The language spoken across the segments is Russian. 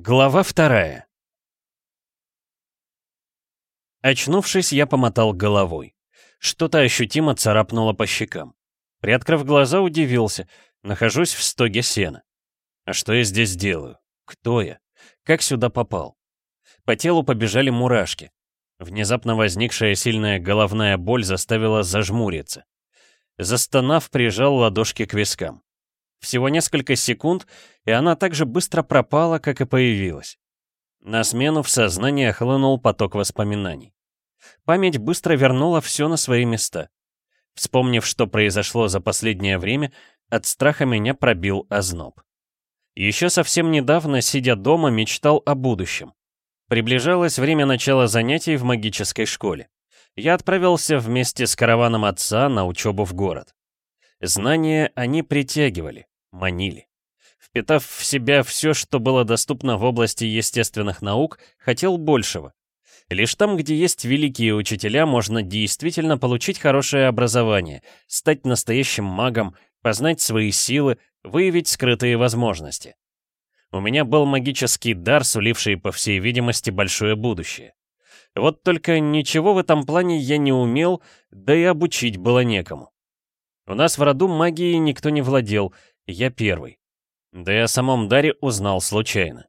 Глава вторая. Очнувшись, я помотал головой. Что-то ощутимо царапнуло по щекам. Приоткрыв глаза, удивился. Нахожусь в стоге сена. А что я здесь делаю? Кто я? Как сюда попал? По телу побежали мурашки. Внезапно возникшая сильная головная боль заставила зажмуриться. Застонав, прижал ладошки к вискам. Всего несколько секунд, и она так же быстро пропала, как и появилась. На смену в сознание хлынул поток воспоминаний. Память быстро вернула все на свои места. Вспомнив, что произошло за последнее время, от страха меня пробил озноб. Еще совсем недавно, сидя дома, мечтал о будущем. Приближалось время начала занятий в магической школе. Я отправился вместе с караваном отца на учебу в город. Знания они притягивали, манили. Впитав в себя все, что было доступно в области естественных наук, хотел большего. Лишь там, где есть великие учителя, можно действительно получить хорошее образование, стать настоящим магом, познать свои силы, выявить скрытые возможности. У меня был магический дар, суливший, по всей видимости, большое будущее. Вот только ничего в этом плане я не умел, да и обучить было некому. У нас в роду магией никто не владел, я первый. Да и о самом даре узнал случайно.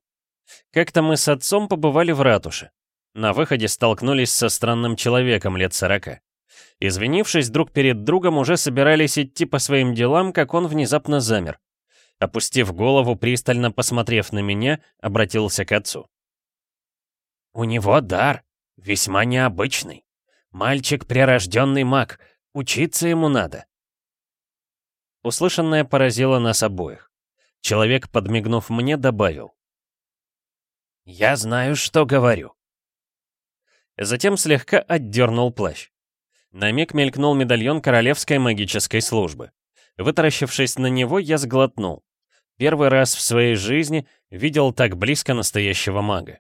Как-то мы с отцом побывали в ратуше. На выходе столкнулись со странным человеком лет сорока. Извинившись друг перед другом, уже собирались идти по своим делам, как он внезапно замер. Опустив голову, пристально посмотрев на меня, обратился к отцу. «У него дар, весьма необычный. Мальчик прирожденный маг, учиться ему надо. Услышанное поразило нас обоих. Человек, подмигнув мне, добавил. «Я знаю, что говорю». Затем слегка отдернул плащ. На миг мелькнул медальон Королевской магической службы. Вытаращившись на него, я сглотнул. Первый раз в своей жизни видел так близко настоящего мага.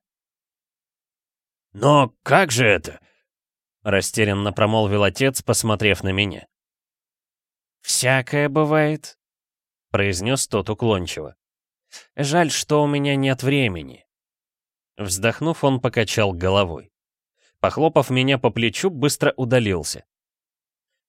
«Но как же это?» — растерянно промолвил отец, посмотрев на меня. «Всякое бывает», — произнес тот уклончиво. «Жаль, что у меня нет времени». Вздохнув, он покачал головой. Похлопав меня по плечу, быстро удалился.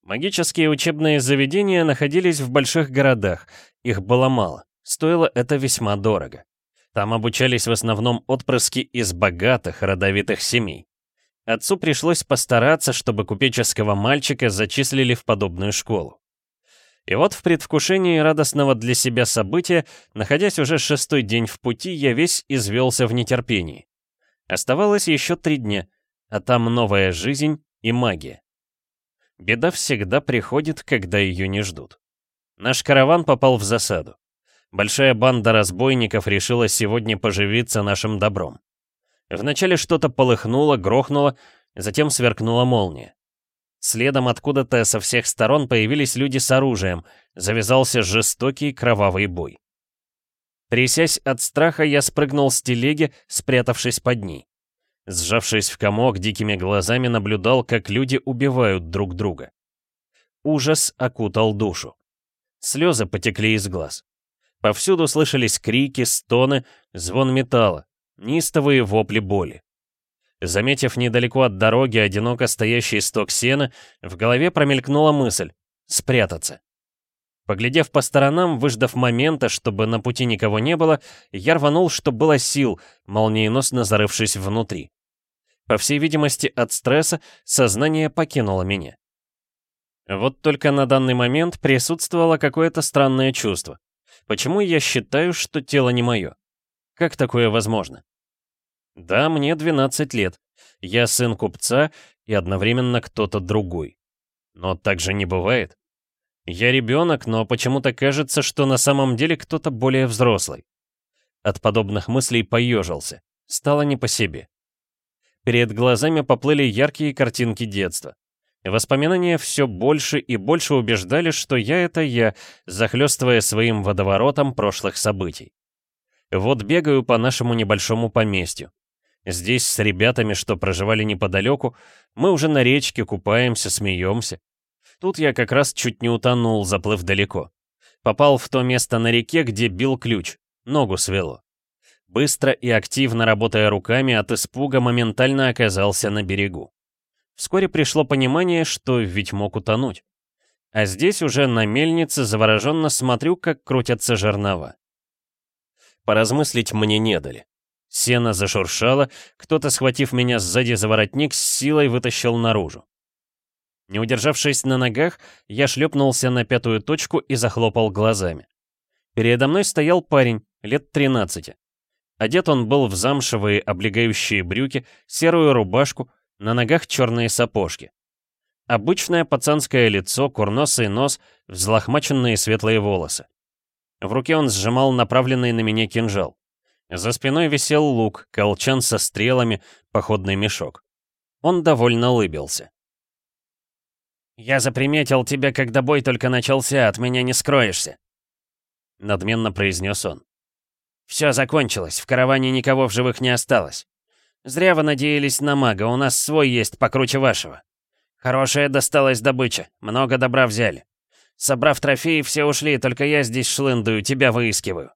Магические учебные заведения находились в больших городах, их было мало, стоило это весьма дорого. Там обучались в основном отпрыски из богатых, родовитых семей. Отцу пришлось постараться, чтобы купеческого мальчика зачислили в подобную школу. И вот в предвкушении радостного для себя события, находясь уже шестой день в пути, я весь извелся в нетерпении. Оставалось еще три дня, а там новая жизнь и магия. Беда всегда приходит, когда ее не ждут. Наш караван попал в засаду. Большая банда разбойников решила сегодня поживиться нашим добром. Вначале что-то полыхнуло, грохнуло, затем сверкнула молния. Следом откуда-то со всех сторон появились люди с оружием. Завязался жестокий кровавый бой. Трясясь от страха, я спрыгнул с телеги, спрятавшись под ней. Сжавшись в комок, дикими глазами наблюдал, как люди убивают друг друга. Ужас окутал душу. Слезы потекли из глаз. Повсюду слышались крики, стоны, звон металла, нистовые вопли боли. Заметив недалеко от дороги одиноко стоящий сток сена, в голове промелькнула мысль — спрятаться. Поглядев по сторонам, выждав момента, чтобы на пути никого не было, я рванул, что было сил, молниеносно зарывшись внутри. По всей видимости, от стресса сознание покинуло меня. Вот только на данный момент присутствовало какое-то странное чувство. Почему я считаю, что тело не мое? Как такое возможно? Да, мне 12 лет. Я сын купца и одновременно кто-то другой. Но так же не бывает. Я ребенок, но почему-то кажется, что на самом деле кто-то более взрослый. От подобных мыслей поежился. Стало не по себе. Перед глазами поплыли яркие картинки детства. Воспоминания все больше и больше убеждали, что я — это я, захлестывая своим водоворотом прошлых событий. Вот бегаю по нашему небольшому поместью. Здесь с ребятами, что проживали неподалеку, мы уже на речке купаемся, смеемся. Тут я как раз чуть не утонул, заплыв далеко. Попал в то место на реке, где бил ключ, ногу свело. Быстро и активно работая руками, от испуга моментально оказался на берегу. Вскоре пришло понимание, что ведь мог утонуть. А здесь уже на мельнице завороженно смотрю, как крутятся жернова. Поразмыслить мне не дали. Сено зашуршало, кто-то, схватив меня сзади за воротник, с силой вытащил наружу. Не удержавшись на ногах, я шлепнулся на пятую точку и захлопал глазами. Передо мной стоял парень, лет 13. Одет он был в замшевые облегающие брюки, серую рубашку, на ногах черные сапожки. Обычное пацанское лицо, курносый нос, взлохмаченные светлые волосы. В руке он сжимал направленный на меня кинжал. За спиной висел лук, колчан со стрелами, походный мешок. Он довольно улыбился. «Я заприметил тебя, когда бой только начался, от меня не скроешься», — надменно произнес он. Все закончилось, в караване никого в живых не осталось. Зря вы надеялись на мага, у нас свой есть покруче вашего. Хорошая досталась добыча, много добра взяли. Собрав трофеи, все ушли, только я здесь шлындую, тебя выискиваю.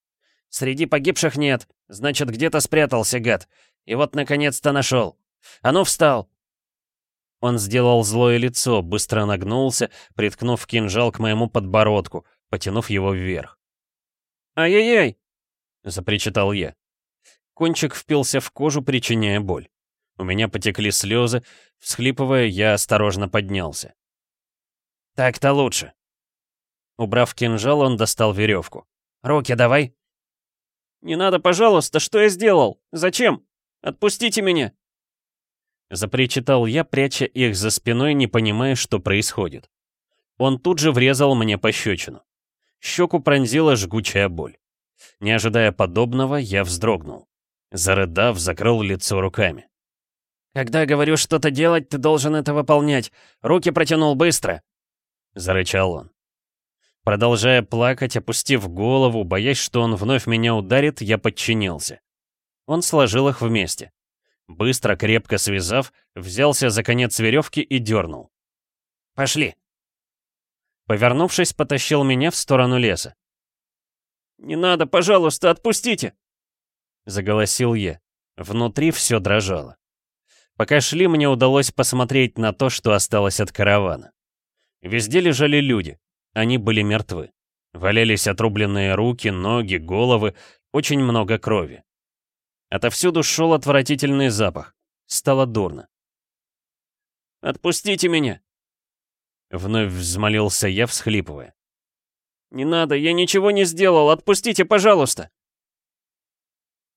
Среди погибших нет, значит, где-то спрятался гад. И вот, наконец-то, нашел. А ну, встал!» Он сделал злое лицо, быстро нагнулся, приткнув кинжал к моему подбородку, потянув его вверх. «Ай-яй-яй!» — запричитал я. Кончик впился в кожу, причиняя боль. У меня потекли слезы, всхлипывая, я осторожно поднялся. «Так-то лучше». Убрав кинжал, он достал веревку. «Руки давай». «Не надо, пожалуйста, что я сделал? Зачем? Отпустите меня!» Запричитал я, пряча их за спиной, не понимая, что происходит. Он тут же врезал мне пощечину. Щеку пронзила жгучая боль. Не ожидая подобного, я вздрогнул. Зарыдав, закрыл лицо руками. «Когда говорю что-то делать, ты должен это выполнять. Руки протянул быстро!» Зарычал он. Продолжая плакать, опустив голову, боясь, что он вновь меня ударит, я подчинился. Он сложил их вместе. Быстро, крепко связав, взялся за конец веревки и дернул. «Пошли!» Повернувшись, потащил меня в сторону леса. «Не надо, пожалуйста, отпустите!» Заголосил я. Внутри все дрожало. Пока шли, мне удалось посмотреть на то, что осталось от каравана. Везде лежали люди. Они были мертвы. Валялись отрубленные руки, ноги, головы, очень много крови. Отовсюду шел отвратительный запах. Стало дурно. «Отпустите меня!» Вновь взмолился я, всхлипывая. «Не надо, я ничего не сделал, отпустите, пожалуйста!»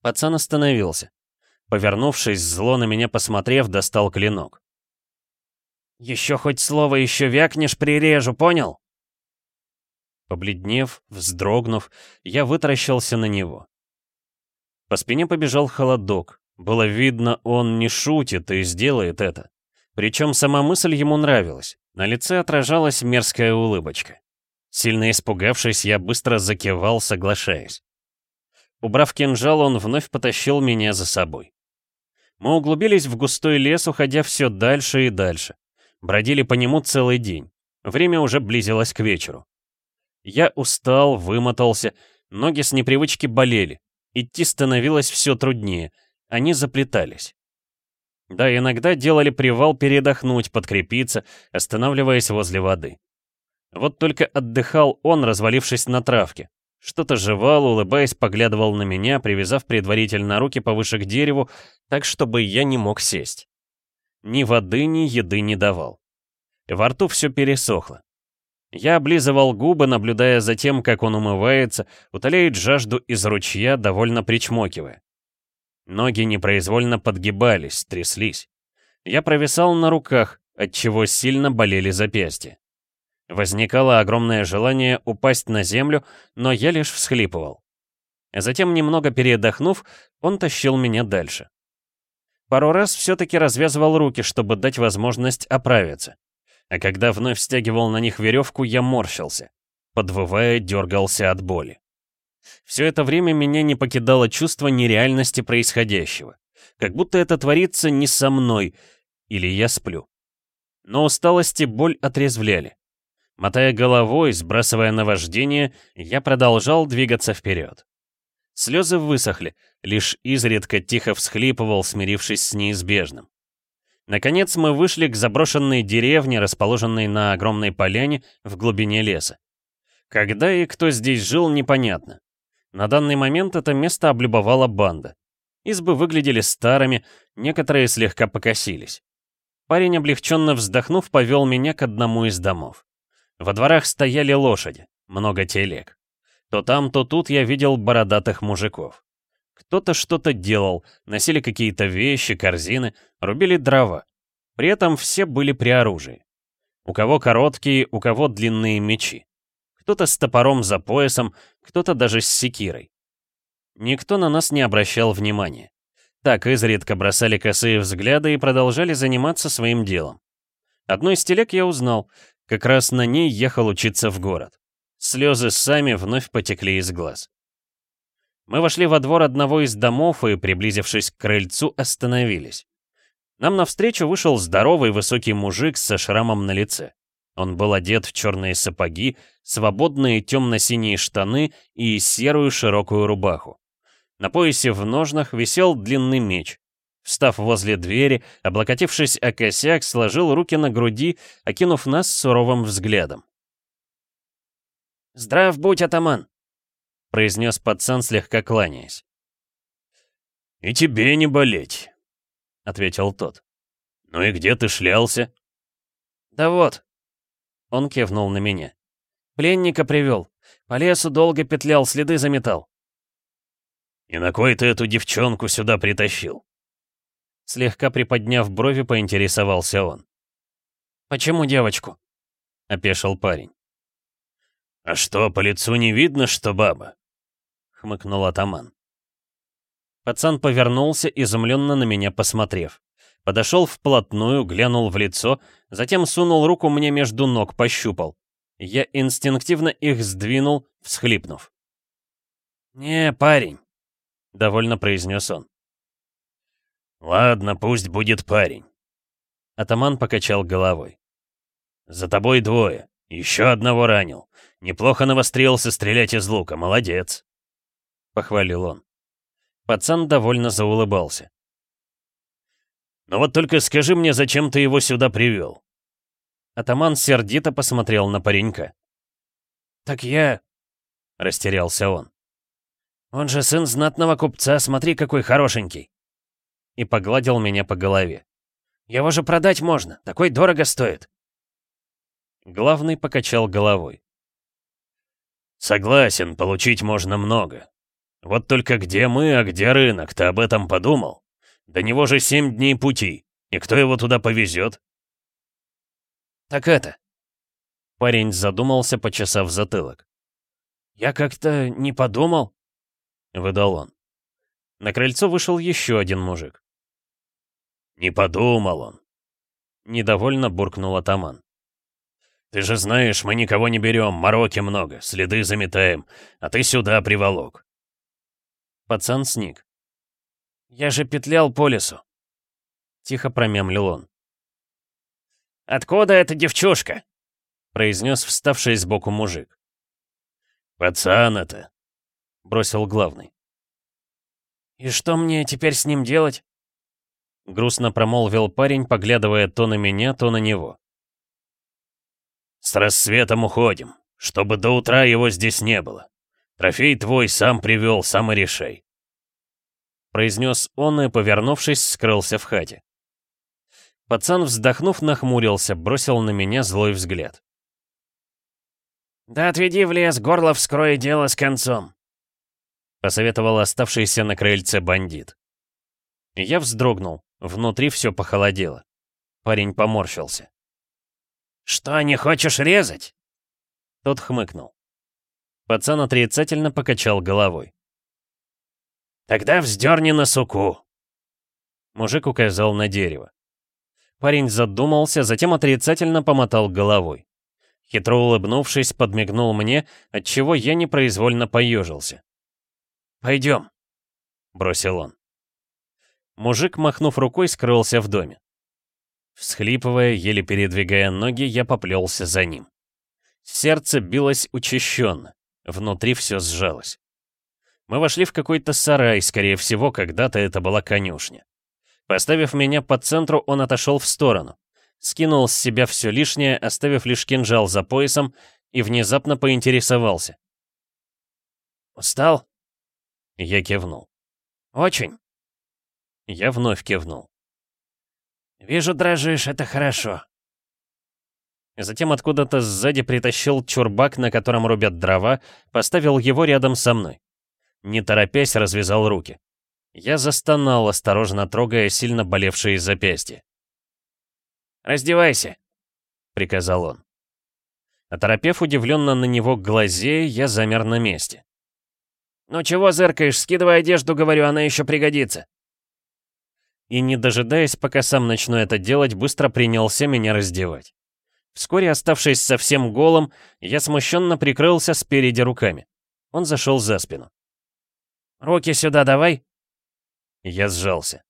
Пацан остановился. Повернувшись, зло на меня посмотрев, достал клинок. «Еще хоть слово еще вякнешь, прирежу, понял?» Побледнев, вздрогнув, я вытаращился на него. По спине побежал холодок. Было видно, он не шутит и сделает это. Причем сама мысль ему нравилась. На лице отражалась мерзкая улыбочка. Сильно испугавшись, я быстро закивал, соглашаясь. Убрав кинжал, он вновь потащил меня за собой. Мы углубились в густой лес, уходя все дальше и дальше. Бродили по нему целый день. Время уже близилось к вечеру. Я устал, вымотался, ноги с непривычки болели. Идти становилось все труднее, они заплетались. Да, иногда делали привал передохнуть, подкрепиться, останавливаясь возле воды. Вот только отдыхал он, развалившись на травке. Что-то жевал, улыбаясь, поглядывал на меня, привязав предварительно руки повыше к дереву, так, чтобы я не мог сесть. Ни воды, ни еды не давал. Во рту все пересохло. Я облизывал губы, наблюдая за тем, как он умывается, утоляет жажду из ручья, довольно причмокивая. Ноги непроизвольно подгибались, тряслись. Я провисал на руках, отчего сильно болели запястья. Возникало огромное желание упасть на землю, но я лишь всхлипывал. Затем, немного передохнув, он тащил меня дальше. Пару раз все-таки развязывал руки, чтобы дать возможность оправиться. А когда вновь стягивал на них веревку, я морщился. Подвывая, дергался от боли. Все это время меня не покидало чувство нереальности происходящего. Как будто это творится не со мной, или я сплю. Но усталость и боль отрезвляли. Мотая головой, сбрасывая наваждение, я продолжал двигаться вперед. Слезы высохли, лишь изредка тихо всхлипывал, смирившись с неизбежным. Наконец мы вышли к заброшенной деревне, расположенной на огромной поляне в глубине леса. Когда и кто здесь жил, непонятно. На данный момент это место облюбовала банда. Избы выглядели старыми, некоторые слегка покосились. Парень, облегченно вздохнув, повел меня к одному из домов. Во дворах стояли лошади, много телег. То там, то тут я видел бородатых мужиков. Кто-то что-то делал, носили какие-то вещи, корзины, рубили дрова. При этом все были при оружии. У кого короткие, у кого длинные мечи. Кто-то с топором за поясом, кто-то даже с секирой. Никто на нас не обращал внимания. Так изредка бросали косые взгляды и продолжали заниматься своим делом. Одной из телег я узнал, как раз на ней ехал учиться в город. Слезы сами вновь потекли из глаз. Мы вошли во двор одного из домов и, приблизившись к крыльцу, остановились. Нам навстречу вышел здоровый высокий мужик со шрамом на лице. Он был одет в черные сапоги, свободные темно-синие штаны и серую широкую рубаху. На поясе в ножнах висел длинный меч. Встав возле двери, облокотившись о косяк, сложил руки на груди, окинув нас суровым взглядом. «Здрав будь, атаман!» — произнес пацан, слегка кланяясь. «И тебе не болеть», — ответил тот. «Ну и где ты шлялся?» «Да вот». Он кивнул на меня. «Пленника привел. По лесу долго петлял, следы заметал». «И на кой ты эту девчонку сюда притащил?» Слегка приподняв брови, поинтересовался он. «Почему девочку?» — опешил парень. «А что, по лицу не видно, что баба?» — хмыкнул атаман. Пацан повернулся, изумленно на меня посмотрев. Подошел вплотную, глянул в лицо, затем сунул руку мне между ног, пощупал. Я инстинктивно их сдвинул, всхлипнув. «Не, парень», — довольно произнес он. «Ладно, пусть будет парень». Атаман покачал головой. «За тобой двое. Еще одного ранил. Неплохо навострился стрелять из лука. Молодец». Похвалил он. Пацан довольно заулыбался. «Ну вот только скажи мне, зачем ты его сюда привел?» Атаман сердито посмотрел на паренька. «Так я...» — растерялся он. Он же сын знатного купца, смотри, какой хорошенький. И погладил меня по голове. Его же продать можно, такой дорого стоит. Главный покачал головой. Согласен, получить можно много. Вот только где мы, а где рынок, ты об этом подумал? До него же семь дней пути, и кто его туда повезет? Так это... Парень задумался, почесав затылок. Я как-то не подумал. — выдал он. На крыльцо вышел еще один мужик. «Не подумал он», — недовольно буркнул атаман. «Ты же знаешь, мы никого не берем, мороки много, следы заметаем, а ты сюда приволок». Пацан сник. «Я же петлял по лесу», — тихо промямлил он. «Откуда эта девчушка?» — произнес вставший сбоку мужик. «Пацан это», бросил главный. «И что мне теперь с ним делать?» Грустно промолвил парень, поглядывая то на меня, то на него. «С рассветом уходим, чтобы до утра его здесь не было. Трофей твой сам привел, сам и решай», — произнес он и, повернувшись, скрылся в хате. Пацан, вздохнув, нахмурился, бросил на меня злой взгляд. «Да отведи в лес, горло вскрой, дело с концом», — посоветовал оставшийся на крыльце бандит. Я вздрогнул, внутри все похолодело. Парень поморщился. «Что, не хочешь резать?» Тот хмыкнул. Пацан отрицательно покачал головой. «Тогда вздерни на суку!» Мужик указал на дерево. Парень задумался, затем отрицательно помотал головой. Хитро улыбнувшись, подмигнул мне, отчего я непроизвольно поежился. «Пойдем», — бросил он. Мужик, махнув рукой, скрылся в доме. Всхлипывая, еле передвигая ноги, я поплелся за ним. Сердце билось учащенно, внутри все сжалось. Мы вошли в какой-то сарай, скорее всего, когда-то это была конюшня. Поставив меня по центру, он отошел в сторону. Скинул с себя все лишнее, оставив лишь кинжал за поясом, и внезапно поинтересовался. «Устал?» Я кивнул. «Очень?» Я вновь кивнул. «Вижу, дрожишь, это хорошо». Затем откуда-то сзади притащил чурбак, на котором рубят дрова, поставил его рядом со мной. Не торопясь, развязал руки. Я застонал, осторожно трогая сильно болевшие запястья. «Раздевайся», — приказал он. Оторопев удивленно на него глазея, я замер на месте. «Ну чего зыркаешь? Скидывай одежду, говорю, она еще пригодится». И не дожидаясь, пока сам начну это делать, быстро принялся меня раздевать. Вскоре, оставшись совсем голым, я смущенно прикрылся спереди руками. Он зашел за спину. «Руки сюда давай!» Я сжался.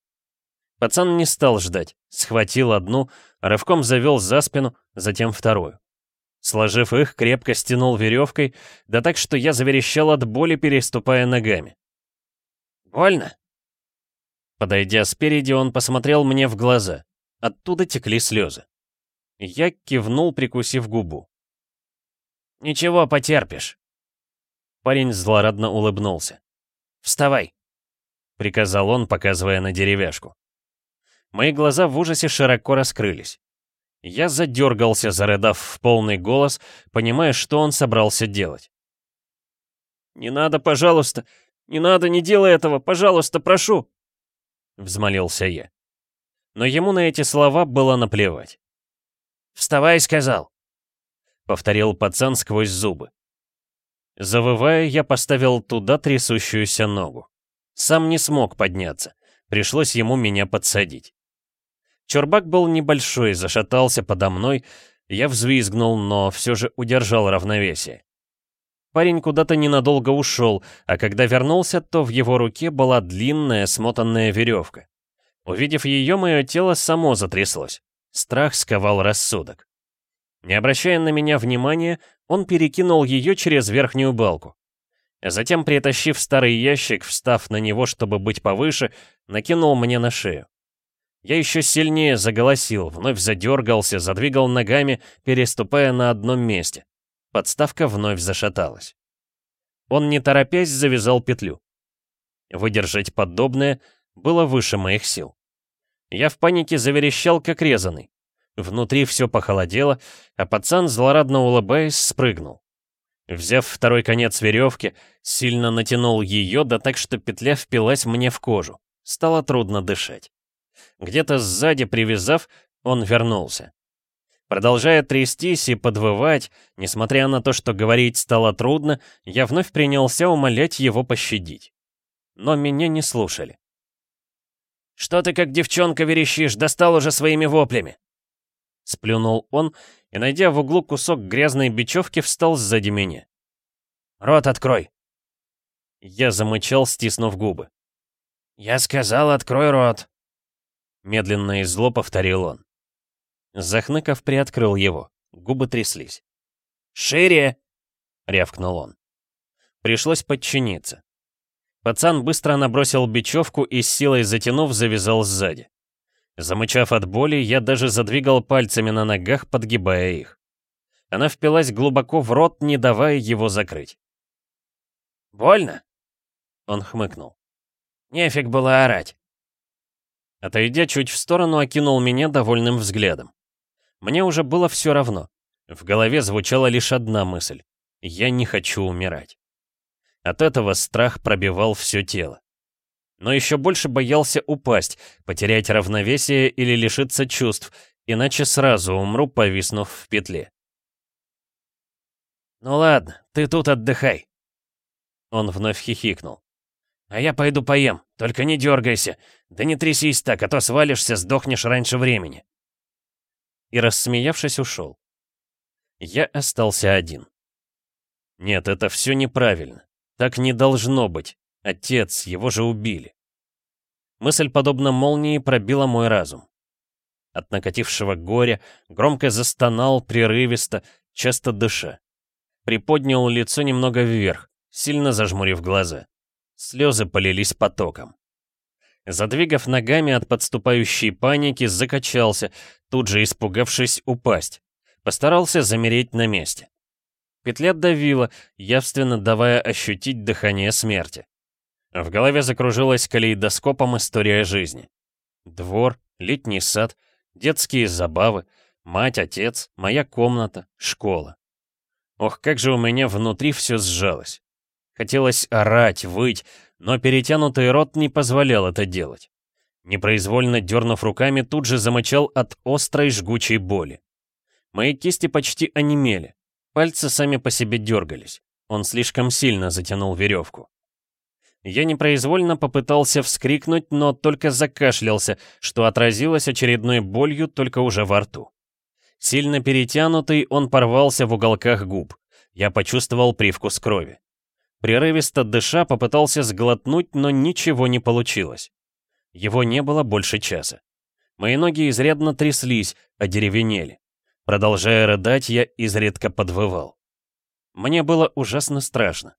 Пацан не стал ждать, схватил одну, рывком завел за спину, затем вторую. Сложив их, крепко стянул веревкой, да так, что я заверещал от боли, переступая ногами. «Больно?» Подойдя спереди, он посмотрел мне в глаза. Оттуда текли слезы. Я кивнул, прикусив губу. «Ничего, потерпишь». Парень злорадно улыбнулся. «Вставай», — приказал он, показывая на деревяшку. Мои глаза в ужасе широко раскрылись. Я задергался, зарыдав в полный голос, понимая, что он собрался делать. «Не надо, пожалуйста! Не надо, не делай этого! Пожалуйста, прошу!» Взмолился я. Но ему на эти слова было наплевать. «Вставай!» — сказал. Повторил пацан сквозь зубы. Завывая, я поставил туда трясущуюся ногу. Сам не смог подняться. Пришлось ему меня подсадить. Чурбак был небольшой, зашатался подо мной. Я взвизгнул, но все же удержал равновесие. Парень куда-то ненадолго ушел, а когда вернулся, то в его руке была длинная смотанная веревка. Увидев ее, мое тело само затряслось. Страх сковал рассудок. Не обращая на меня внимания, он перекинул ее через верхнюю балку. Затем, притащив старый ящик, встав на него, чтобы быть повыше, накинул мне на шею. Я еще сильнее заголосил, вновь задергался, задвигал ногами, переступая на одном месте. Подставка вновь зашаталась. Он, не торопясь, завязал петлю. Выдержать подобное было выше моих сил. Я в панике заверещал, как резанный. Внутри все похолодело, а пацан, злорадно улыбаясь, спрыгнул. Взяв второй конец веревки, сильно натянул ее, да так, что петля впилась мне в кожу. Стало трудно дышать. Где-то сзади привязав, он вернулся. Продолжая трястись и подвывать, несмотря на то, что говорить стало трудно, я вновь принялся умолять его пощадить. Но меня не слушали. «Что ты как девчонка верещишь, достал уже своими воплями!» Сплюнул он и, найдя в углу кусок грязной бечевки, встал сзади меня. «Рот открой!» Я замычал, стиснув губы. «Я сказал, открой рот!» Медленно и зло повторил он. Захныков приоткрыл его. Губы тряслись. «Шире!» — рявкнул он. Пришлось подчиниться. Пацан быстро набросил бечевку и с силой затянув, завязал сзади. Замычав от боли, я даже задвигал пальцами на ногах, подгибая их. Она впилась глубоко в рот, не давая его закрыть. «Больно?» Он хмыкнул. «Нефиг было орать. Отойдя чуть в сторону, окинул меня довольным взглядом. Мне уже было все равно. В голове звучала лишь одна мысль. Я не хочу умирать. От этого страх пробивал все тело. Но еще больше боялся упасть, потерять равновесие или лишиться чувств, иначе сразу умру, повиснув в петле. «Ну ладно, ты тут отдыхай». Он вновь хихикнул. «А я пойду поем, только не дергайся. Да не трясись так, а то свалишься, сдохнешь раньше времени». И, рассмеявшись, ушел. Я остался один. Нет, это все неправильно. Так не должно быть. Отец, его же убили. Мысль, подобно молнии, пробила мой разум. От накатившего горя громко застонал, прерывисто, часто дыша. Приподнял лицо немного вверх, сильно зажмурив глаза. Слезы полились потоком. Задвигав ногами от подступающей паники, закачался, тут же испугавшись упасть. Постарался замереть на месте. Петля давила, явственно давая ощутить дыхание смерти. В голове закружилась калейдоскопом история жизни. Двор, летний сад, детские забавы, мать, отец, моя комната, школа. Ох, как же у меня внутри все сжалось. Хотелось орать, выть, но перетянутый рот не позволял это делать. Непроизвольно дернув руками, тут же замычал от острой жгучей боли. Мои кисти почти онемели. Пальцы сами по себе дергались. Он слишком сильно затянул веревку. Я непроизвольно попытался вскрикнуть, но только закашлялся, что отразилось очередной болью только уже во рту. Сильно перетянутый, он порвался в уголках губ. Я почувствовал привкус крови. Прерывисто дыша попытался сглотнуть, но ничего не получилось. Его не было больше часа. Мои ноги изрядно тряслись, одеревенели. Продолжая рыдать, я изредка подвывал. Мне было ужасно страшно.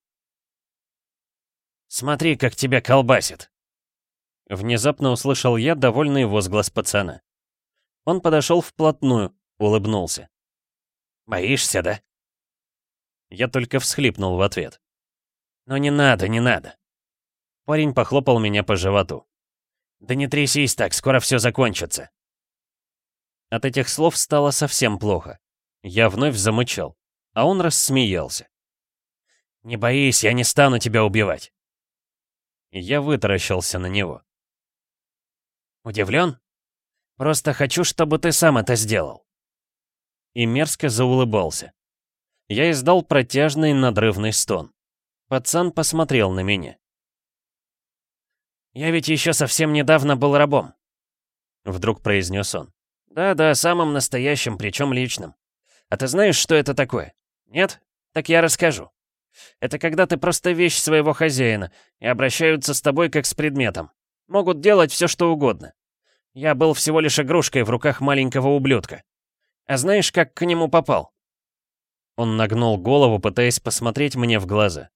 «Смотри, как тебя колбасит!» Внезапно услышал я довольный возглас пацана. Он подошел вплотную, улыбнулся. «Боишься, да?» Я только всхлипнул в ответ. «Но не надо, не надо!» Парень похлопал меня по животу. «Да не трясись так, скоро все закончится!» От этих слов стало совсем плохо. Я вновь замычал, а он рассмеялся. «Не боись, я не стану тебя убивать!» Я вытаращился на него. «Удивлен? Просто хочу, чтобы ты сам это сделал!» И мерзко заулыбался. Я издал протяжный надрывный стон. Пацан посмотрел на меня. «Я ведь еще совсем недавно был рабом», — вдруг произнес он. «Да-да, самым настоящим, причем личным. А ты знаешь, что это такое? Нет? Так я расскажу. Это когда ты просто вещь своего хозяина, и обращаются с тобой как с предметом. Могут делать все, что угодно. Я был всего лишь игрушкой в руках маленького ублюдка. А знаешь, как к нему попал?» Он нагнул голову, пытаясь посмотреть мне в глаза.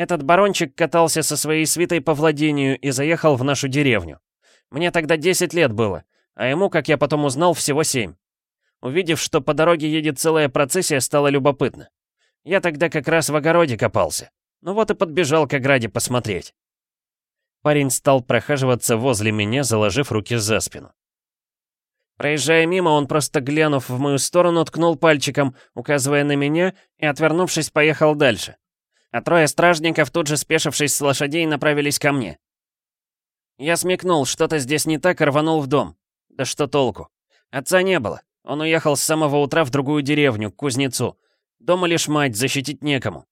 Этот барончик катался со своей свитой по владению и заехал в нашу деревню. Мне тогда 10 лет было, а ему, как я потом узнал, всего 7. Увидев, что по дороге едет целая процессия, стало любопытно. Я тогда как раз в огороде копался. Ну вот и подбежал к ограде посмотреть. Парень стал прохаживаться возле меня, заложив руки за спину. Проезжая мимо, он просто глянув в мою сторону, ткнул пальчиком, указывая на меня, и, отвернувшись, поехал дальше а трое стражников, тут же спешившись с лошадей, направились ко мне. Я смекнул, что-то здесь не так, рванул в дом. Да что толку? Отца не было. Он уехал с самого утра в другую деревню, к кузнецу. Дома лишь мать, защитить некому.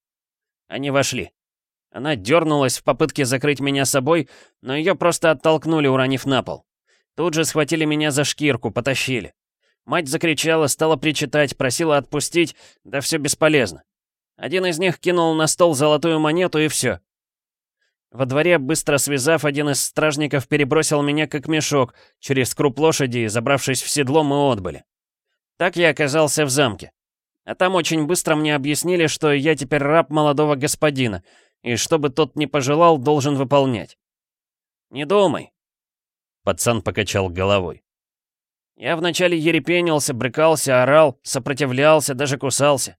Они вошли. Она дернулась в попытке закрыть меня собой, но ее просто оттолкнули, уронив на пол. Тут же схватили меня за шкирку, потащили. Мать закричала, стала причитать, просила отпустить, да все бесполезно. Один из них кинул на стол золотую монету и все. Во дворе, быстро связав, один из стражников перебросил меня как мешок через круп лошади и, забравшись в седло, мы отбыли. Так я оказался в замке. А там очень быстро мне объяснили, что я теперь раб молодого господина, и что бы тот ни пожелал, должен выполнять. «Не думай», — пацан покачал головой. «Я вначале ерепенился, брыкался, орал, сопротивлялся, даже кусался.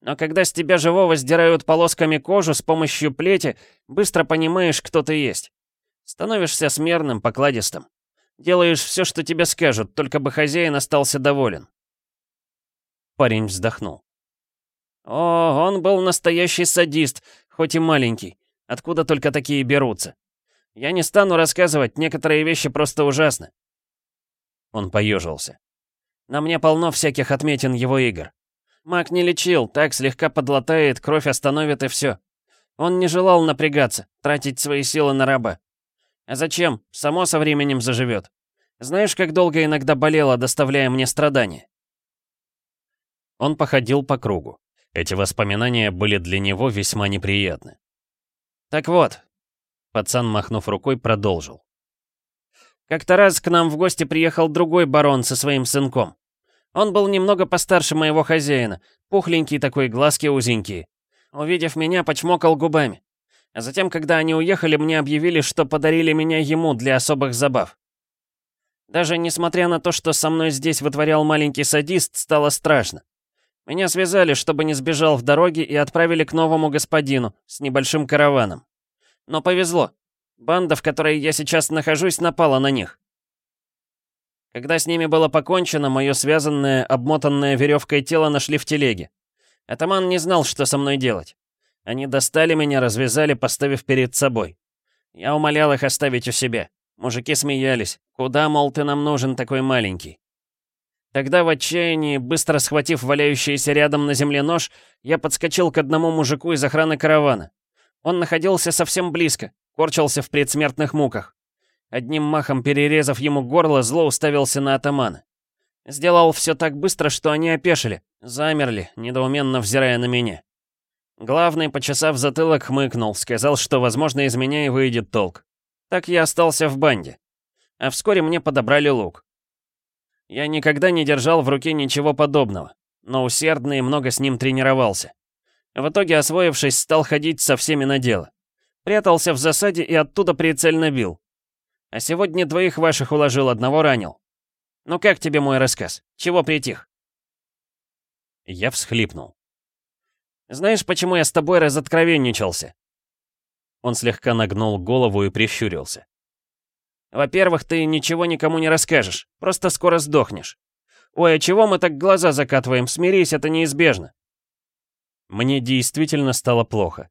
Но когда с тебя живого сдирают полосками кожу с помощью плети, быстро понимаешь, кто ты есть. Становишься смирным, покладистым. Делаешь все, что тебе скажут, только бы хозяин остался доволен. Парень вздохнул. О, он был настоящий садист, хоть и маленький. Откуда только такие берутся? Я не стану рассказывать, некоторые вещи просто ужасны. Он поежился. На мне полно всяких отметин его игр. Маг не лечил, так слегка подлатает, кровь остановит и все. Он не желал напрягаться, тратить свои силы на раба. А зачем? Само со временем заживет. Знаешь, как долго иногда болело, доставляя мне страдания? Он походил по кругу. Эти воспоминания были для него весьма неприятны. «Так вот», — пацан, махнув рукой, продолжил. «Как-то раз к нам в гости приехал другой барон со своим сынком. Он был немного постарше моего хозяина, пухленький такой, глазки узенькие. Увидев меня, почмокал губами. А затем, когда они уехали, мне объявили, что подарили меня ему для особых забав. Даже несмотря на то, что со мной здесь вытворял маленький садист, стало страшно. Меня связали, чтобы не сбежал в дороге, и отправили к новому господину с небольшим караваном. Но повезло. Банда, в которой я сейчас нахожусь, напала на них. Когда с ними было покончено, мое связанное, обмотанное веревкой тело нашли в телеге. Атаман не знал, что со мной делать. Они достали меня, развязали, поставив перед собой. Я умолял их оставить у себя. Мужики смеялись. Куда, мол, ты нам нужен такой маленький? Тогда в отчаянии, быстро схватив валяющийся рядом на земле нож, я подскочил к одному мужику из охраны каравана. Он находился совсем близко, корчился в предсмертных муках. Одним махом перерезав ему горло, зло уставился на атамана. Сделал все так быстро, что они опешили, замерли, недоуменно взирая на меня. Главный, почесав затылок, хмыкнул, сказал, что, возможно, из меня и выйдет толк. Так я остался в банде. А вскоре мне подобрали лук. Я никогда не держал в руке ничего подобного, но усердно и много с ним тренировался. В итоге, освоившись, стал ходить со всеми на дело. Прятался в засаде и оттуда прицельно бил. А сегодня двоих ваших уложил, одного ранил. Ну как тебе мой рассказ? Чего притих?» Я всхлипнул. «Знаешь, почему я с тобой разоткровенничался?» Он слегка нагнул голову и прищурился. «Во-первых, ты ничего никому не расскажешь, просто скоро сдохнешь. Ой, а чего мы так глаза закатываем? Смирись, это неизбежно». Мне действительно стало плохо.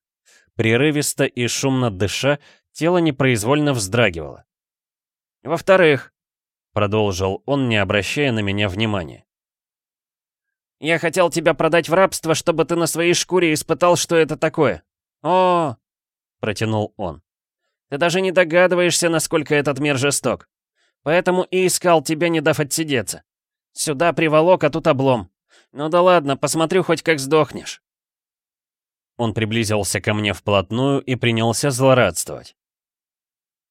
Прерывисто и шумно дыша, тело непроизвольно вздрагивало. «Во-вторых», — продолжил он, не обращая на меня внимания. «Я хотел тебя продать в рабство, чтобы ты на своей шкуре испытал, что это такое. О, — протянул он. «Ты даже не догадываешься, насколько этот мир жесток. Поэтому и искал тебя, не дав отсидеться. Сюда приволок, а тут облом. Ну да ладно, посмотрю хоть как сдохнешь». Он приблизился ко мне вплотную и принялся злорадствовать.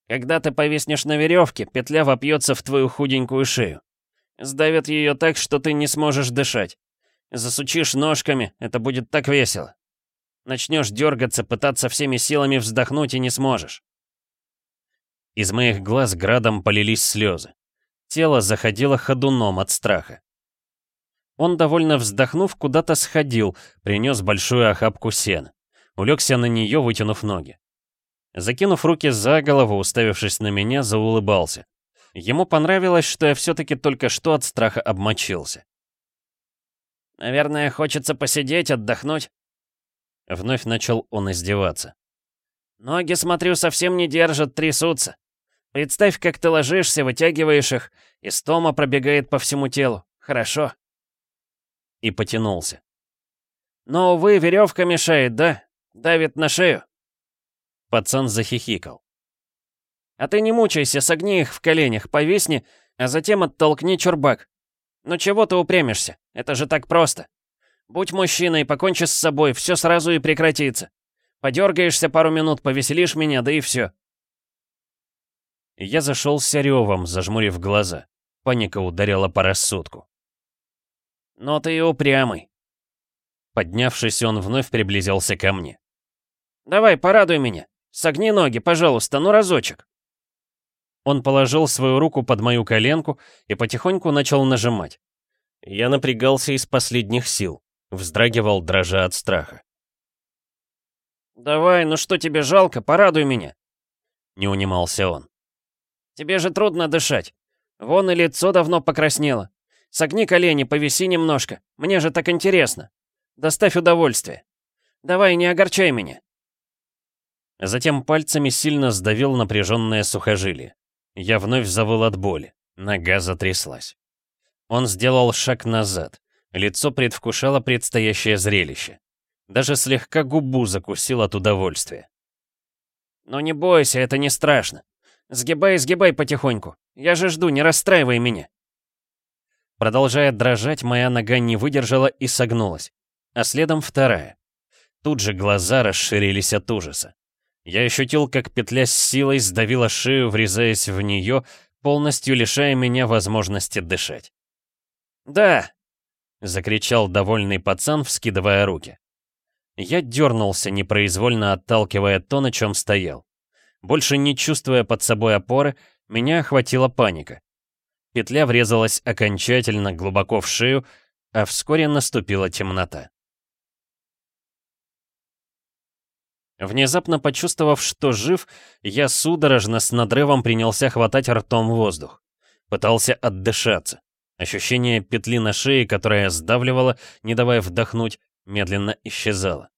«Когда ты повиснешь на веревке, петля вопьется в твою худенькую шею. Сдавит ее так, что ты не сможешь дышать. Засучишь ножками, это будет так весело. Начнешь дергаться, пытаться всеми силами вздохнуть и не сможешь. Из моих глаз градом полились слезы. Тело заходило ходуном от страха. Он, довольно вздохнув, куда-то сходил, принес большую охапку сена. Улегся на нее, вытянув ноги. Закинув руки за голову, уставившись на меня, заулыбался. Ему понравилось, что я все-таки только что от страха обмочился. «Наверное, хочется посидеть, отдохнуть», Вновь начал он издеваться. «Ноги, смотрю, совсем не держат, трясутся. Представь, как ты ложишься, вытягиваешь их, и стома пробегает по всему телу. Хорошо». И потянулся. «Но, увы, веревка мешает, да? Давит на шею». Пацан захихикал. «А ты не мучайся, согни их в коленях, повисни, а затем оттолкни чурбак. Ну чего ты упрямишься? Это же так просто». Будь мужчиной, покончи с собой, все сразу и прекратится. Подергаешься пару минут, повеселишь меня, да и все. Я зашел с ревом, зажмурив глаза. Паника ударила по рассудку. Но ты и упрямый. Поднявшись, он вновь приблизился ко мне. «Давай, порадуй меня. Согни ноги, пожалуйста, ну разочек». Он положил свою руку под мою коленку и потихоньку начал нажимать. Я напрягался из последних сил. Вздрагивал, дрожа от страха. «Давай, ну что тебе жалко, порадуй меня!» Не унимался он. «Тебе же трудно дышать. Вон и лицо давно покраснело. Согни колени, повиси немножко. Мне же так интересно. Доставь удовольствие. Давай, не огорчай меня». Затем пальцами сильно сдавил напряженное сухожилие. Я вновь завыл от боли. Нога затряслась. Он сделал шаг назад. Лицо предвкушало предстоящее зрелище. Даже слегка губу закусил от удовольствия. «Ну не бойся, это не страшно. Сгибай, сгибай потихоньку. Я же жду, не расстраивай меня». Продолжая дрожать, моя нога не выдержала и согнулась. А следом вторая. Тут же глаза расширились от ужаса. Я ощутил, как петля с силой сдавила шею, врезаясь в нее, полностью лишая меня возможности дышать. «Да, — закричал довольный пацан, вскидывая руки. Я дернулся, непроизвольно отталкивая то, на чем стоял. Больше не чувствуя под собой опоры, меня охватила паника. Петля врезалась окончательно глубоко в шею, а вскоре наступила темнота. Внезапно почувствовав, что жив, я судорожно с надрывом принялся хватать ртом воздух. Пытался отдышаться. Ощущение петли на шее, которая сдавливала, не давая вдохнуть, медленно исчезало.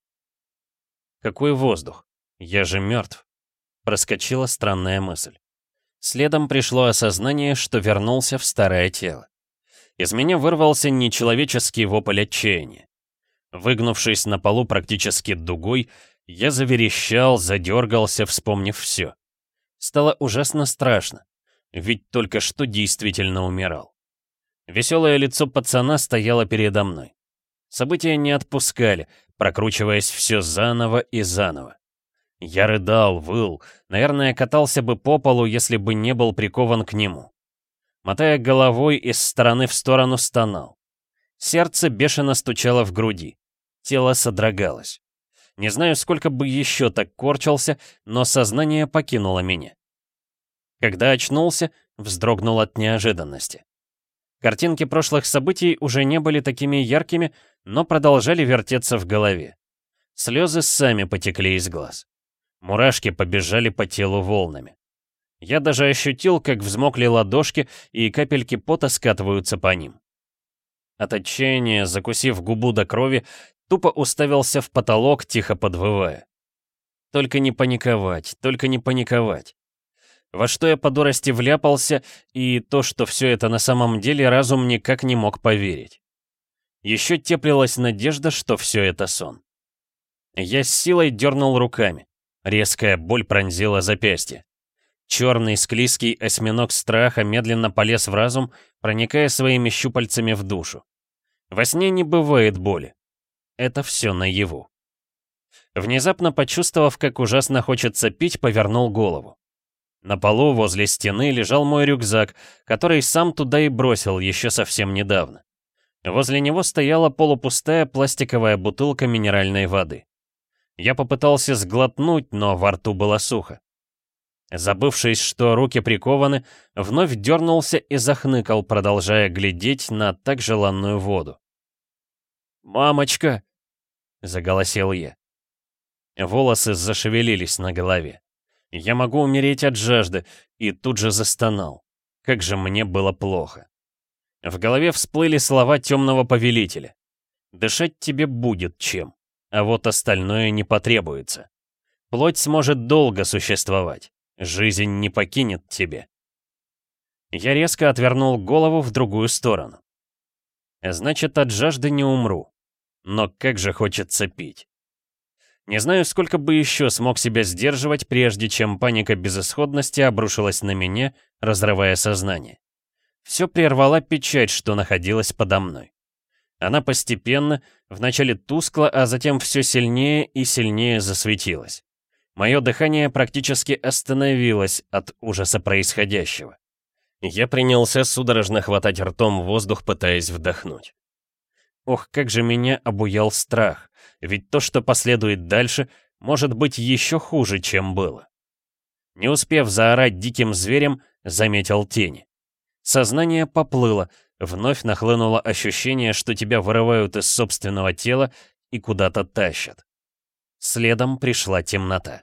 Какой воздух? Я же мертв. Проскочила странная мысль. Следом пришло осознание, что вернулся в старое тело. Из меня вырвался нечеловеческий вопль отчаяния. Выгнувшись на полу практически дугой, я заверещал, задергался, вспомнив все. Стало ужасно страшно, ведь только что действительно умирал. Веселое лицо пацана стояло передо мной. События не отпускали, прокручиваясь все заново и заново. Я рыдал, выл, наверное, катался бы по полу, если бы не был прикован к нему. Мотая головой из стороны в сторону стонал. Сердце бешено стучало в груди. Тело содрогалось. Не знаю, сколько бы еще так корчился, но сознание покинуло меня. Когда очнулся, вздрогнул от неожиданности. Картинки прошлых событий уже не были такими яркими, но продолжали вертеться в голове. Слезы сами потекли из глаз. Мурашки побежали по телу волнами. Я даже ощутил, как взмокли ладошки, и капельки пота скатываются по ним. От отчаяния, закусив губу до крови, Тупо уставился в потолок, тихо подвывая. Только не паниковать, только не паниковать. Во что я по дурости вляпался, и то, что все это на самом деле, разум никак не мог поверить. Еще теплилась надежда, что все это сон. Я с силой дернул руками. Резкая боль пронзила запястье. Черный склизкий осьминог страха медленно полез в разум, проникая своими щупальцами в душу. Во сне не бывает боли это все наяву. Внезапно почувствовав, как ужасно хочется пить, повернул голову. На полу возле стены лежал мой рюкзак, который сам туда и бросил еще совсем недавно. Возле него стояла полупустая пластиковая бутылка минеральной воды. Я попытался сглотнуть, но во рту было сухо. Забывшись, что руки прикованы, вновь дернулся и захныкал, продолжая глядеть на так желанную воду. «Мамочка!» — заголосил я. Волосы зашевелились на голове. Я могу умереть от жажды, и тут же застонал. Как же мне было плохо. В голове всплыли слова темного повелителя. «Дышать тебе будет чем, а вот остальное не потребуется. Плоть сможет долго существовать, жизнь не покинет тебе». Я резко отвернул голову в другую сторону. Значит, от жажды не умру. Но как же хочется пить. Не знаю, сколько бы еще смог себя сдерживать, прежде чем паника безысходности обрушилась на меня, разрывая сознание. Все прервала печать, что находилась подо мной. Она постепенно, вначале тускло, а затем все сильнее и сильнее засветилась. Мое дыхание практически остановилось от ужаса происходящего. Я принялся судорожно хватать ртом воздух, пытаясь вдохнуть. Ох, как же меня обуял страх, ведь то, что последует дальше, может быть еще хуже, чем было. Не успев заорать диким зверем, заметил тени. Сознание поплыло, вновь нахлынуло ощущение, что тебя вырывают из собственного тела и куда-то тащат. Следом пришла темнота.